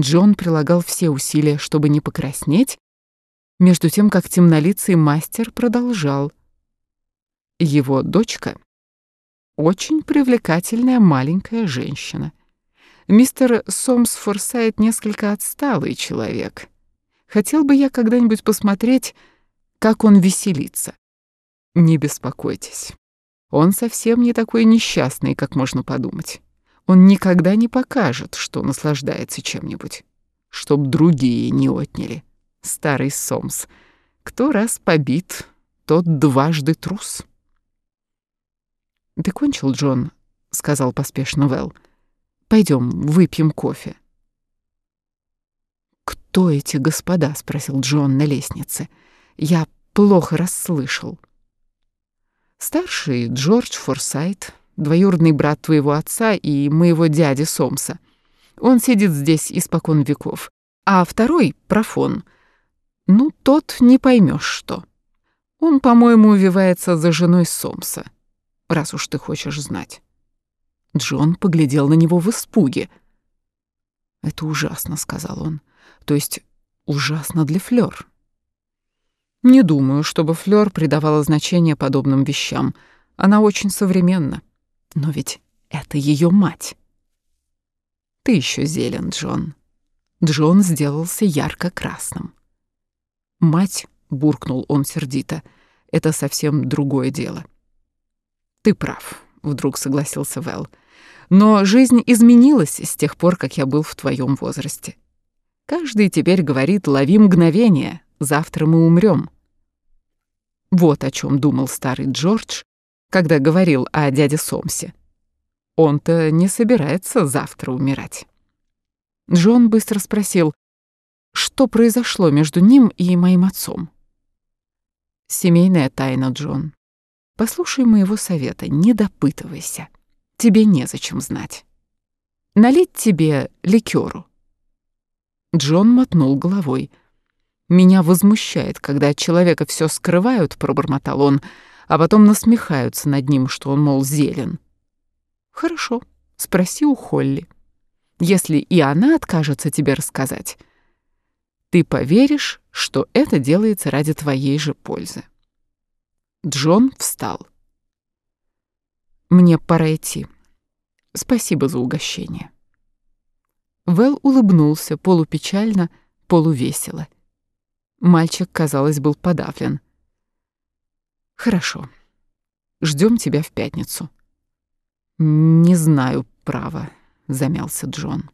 Джон прилагал все усилия, чтобы не покраснеть, между тем как темнолицый мастер продолжал. Его дочка — очень привлекательная маленькая женщина. Мистер Сомс Форсайт несколько отсталый человек. Хотел бы я когда-нибудь посмотреть, как он веселится. Не беспокойтесь. Он совсем не такой несчастный, как можно подумать. Он никогда не покажет, что наслаждается чем-нибудь, чтоб другие не отняли. Старый Сомс. Кто раз побит, тот дважды трус. «Ты кончил, Джон?» — сказал поспешно Вэл. Пойдем, выпьем кофе». «Кто эти господа?» — спросил Джон на лестнице. «Я плохо расслышал». «Старший Джордж Форсайт, двоюродный брат твоего отца и моего дяди Сомса. Он сидит здесь испокон веков. А второй — Профон. Ну, тот не поймешь что. Он, по-моему, увивается за женой Сомса, раз уж ты хочешь знать». Джон поглядел на него в испуге. «Это ужасно», — сказал он. «То есть ужасно для Флёр». «Не думаю, чтобы Флёр придавала значение подобным вещам. Она очень современна. Но ведь это ее мать». «Ты еще зелен, Джон». Джон сделался ярко-красным. «Мать», — буркнул он сердито, — «это совсем другое дело». «Ты прав», — вдруг согласился Вэл. Но жизнь изменилась с тех пор, как я был в твоем возрасте. Каждый теперь говорит «лови мгновение, завтра мы умрем». Вот о чем думал старый Джордж, когда говорил о дяде Сомсе. Он-то не собирается завтра умирать. Джон быстро спросил, что произошло между ним и моим отцом. Семейная тайна, Джон. Послушай моего совета, не допытывайся тебе незачем знать. Налить тебе ликеру. Джон мотнул головой. Меня возмущает, когда от человека все скрывают, пробормотал он, а потом насмехаются над ним, что он, мол, зелен. Хорошо, спроси у Холли. Если и она откажется тебе рассказать, ты поверишь, что это делается ради твоей же пользы. Джон встал. Мне пора идти. Спасибо за угощение. Вэл улыбнулся полупечально, полувесело. Мальчик, казалось, был подавлен. Хорошо. Ждем тебя в пятницу. Не знаю, право, замялся Джон.